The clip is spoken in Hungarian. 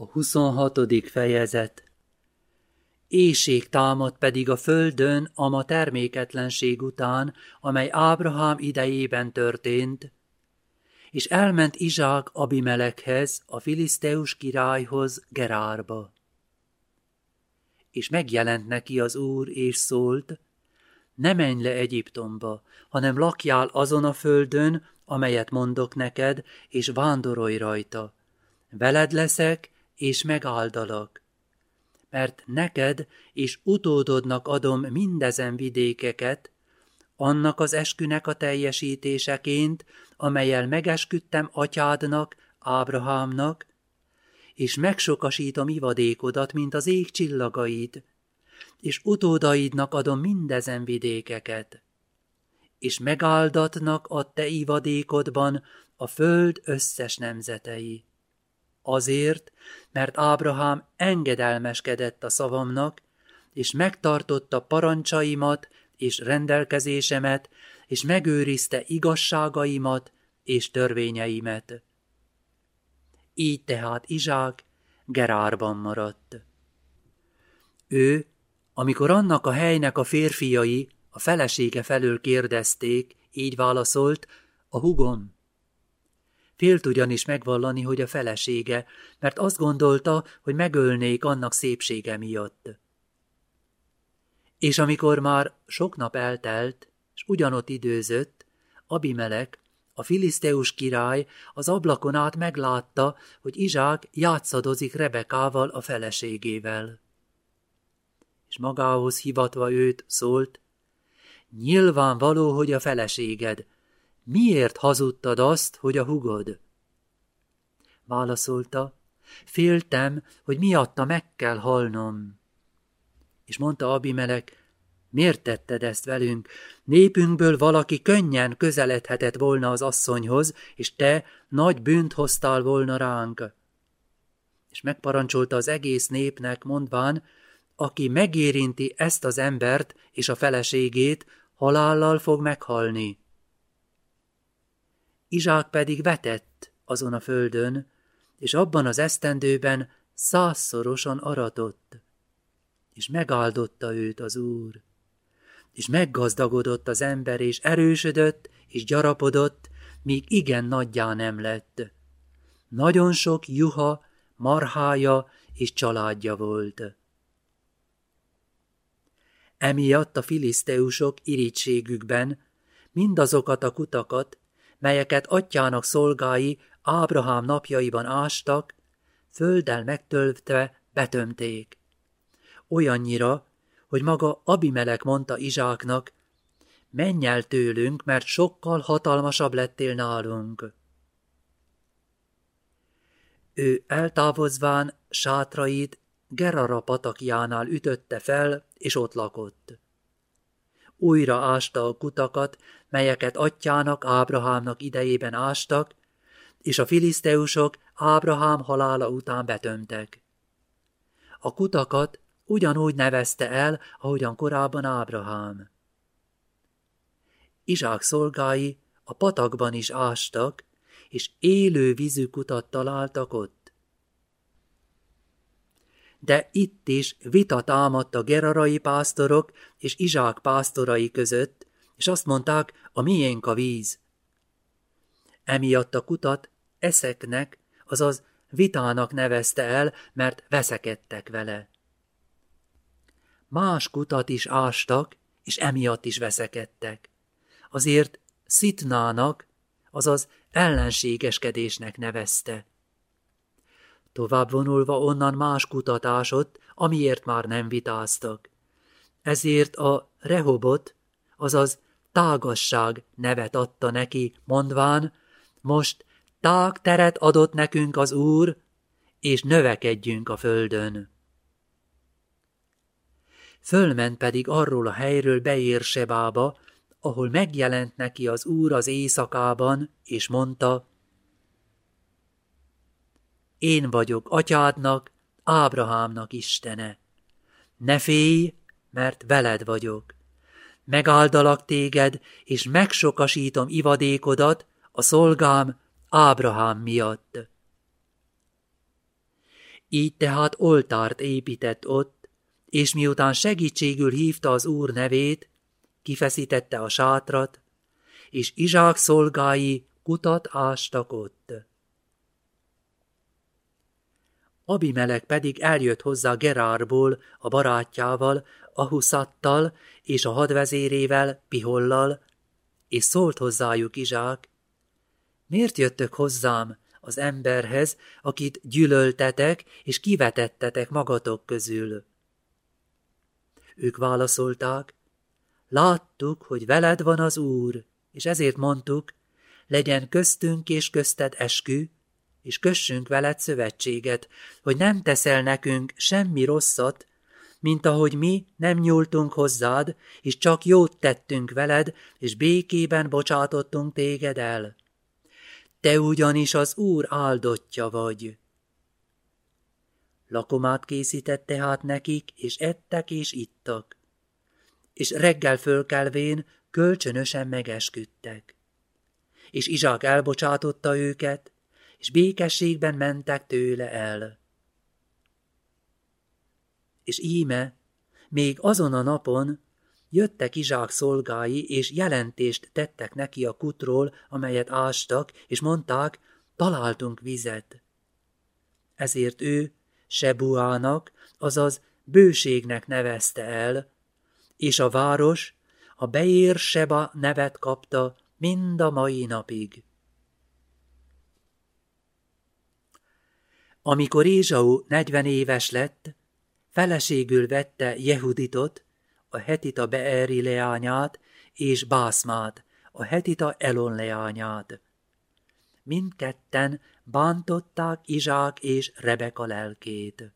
A 26. fejezet Éjség támad pedig a földön ama terméketlenség után, amely Ábrahám idejében történt, és elment Izsák Abimelekhez, a filiszteus királyhoz Gerárba. És megjelent neki az úr, és szólt, ne menj le Egyiptomba, hanem lakjál azon a földön, amelyet mondok neked, és vándorolj rajta. Veled leszek, és megáldalak. Mert neked és utódodnak adom mindezen vidékeket, annak az eskünek a teljesítéseként, amelyel megesküdtem atyádnak, Ábrahámnak, és megsokasítom ivadékodat, mint az ég csillagaid, és utódaidnak adom mindezen vidékeket. És megáldatnak a te ivadékodban a föld összes nemzetei. Azért, mert Ábrahám engedelmeskedett a szavamnak, és megtartotta parancsaimat és rendelkezésemet, és megőrizte igazságaimat és törvényeimet. Így tehát Izsák Gerárban maradt. Ő, amikor annak a helynek a férfiai a felesége felől kérdezték, így válaszolt, a hugom. Félt ugyanis megvallani, hogy a felesége, mert azt gondolta, hogy megölnék annak szépsége miatt. És amikor már sok nap eltelt, és ugyanott időzött, Abimelek, a filiszteus király az ablakon át meglátta, hogy Izsák játszadozik Rebekával a feleségével. És magához hivatva őt szólt, nyilvánvaló, hogy a feleséged, miért hazudtad azt, hogy a hugod? Válaszolta, féltem, hogy miatta meg kell halnom. És mondta Abimelek, miért tetted ezt velünk? Népünkből valaki könnyen közeledhetett volna az asszonyhoz, és te nagy bűnt hoztál volna ránk. És megparancsolta az egész népnek, mondván, aki megérinti ezt az embert és a feleségét, halállal fog meghalni. Izsák pedig vetett azon a földön, és abban az esztendőben százszorosan aratott, és megáldotta őt az Úr. És meggazdagodott az ember, és erősödött, és gyarapodott, míg igen nagyjá nem lett. Nagyon sok juha, marhája és családja volt. Emiatt a filiszteusok irítségükben mindazokat a kutakat, melyeket atyának szolgái Ábrahám napjaiban ástak, földdel megtöltve betömték. Olyannyira, hogy maga Abimelek mondta Izsáknak, menj el tőlünk, mert sokkal hatalmasabb lettél nálunk. Ő eltávozván sátrait Gerara patakjánál ütötte fel, és ott lakott. Újra ásta a kutakat, melyeket atyának, Ábrahámnak idejében ástak, és a filiszteusok Ábrahám halála után betömtek. A kutakat ugyanúgy nevezte el, ahogyan korábban Ábrahám. Izsák szolgái a patakban is ástak, és élő vízű kutat találtak ott. De itt is vita támadt a gerarai pásztorok és Izsák pásztorai között, és azt mondták, a miénk a víz. Emiatt a kutat eszeknek, azaz vitának nevezte el, mert veszekedtek vele. Más kutat is ástak, és emiatt is veszekedtek. Azért szitnának, azaz ellenségeskedésnek nevezte. Tovább vonulva onnan más kutatásot, amiért már nem vitáztak. Ezért a rehobot, azaz tágasság nevet adta neki, mondván, most tág teret adott nekünk az Úr, és növekedjünk a földön. Fölment pedig arról a helyről beér Sebába, ahol megjelent neki az Úr az éjszakában, és mondta, Én vagyok atyádnak, Ábrahámnak Istene. Ne félj, mert veled vagyok. Megáldalak téged, és megsokasítom ivadékodat, a szolgám Ábrahám miatt. Így tehát oltárt épített ott, és miután segítségül hívta az úr nevét, kifeszítette a sátrat, és Izsák szolgái kutat ástak ott. Abimelek pedig eljött hozzá Gerárból a barátjával, Ahuszattal és a hadvezérével, Pihollal, és szólt hozzájuk Izsák, miért jöttök hozzám az emberhez, akit gyűlöltetek és kivetettetek magatok közül? Ők válaszolták, láttuk, hogy veled van az Úr, és ezért mondtuk, legyen köztünk és közted eskü, és kössünk veled szövetséget, hogy nem teszel nekünk semmi rosszat, mint ahogy mi nem nyúltunk hozzád, és csak jót tettünk veled, és békében bocsátottunk téged el. Te ugyanis az Úr áldottja vagy. Lakomát készített tehát nekik, és ettek és ittak. És reggel fölkelvén kölcsönösen megesküdtek. És Izsák elbocsátotta őket, és békességben mentek tőle el. És íme, még azon a napon jöttek Izsák szolgái, és jelentést tettek neki a kutról, amelyet ástak, és mondták, találtunk vizet. Ezért ő Sebuának, azaz bőségnek nevezte el, és a város a Beér Seba nevet kapta mind a mai napig. Amikor Ézsau negyven éves lett, feleségül vette Jehuditot, a hetita Beeri leányát, és Bászmát, a hetita Elon leányát. Mindketten bántották Izsák és Rebeka lelkét.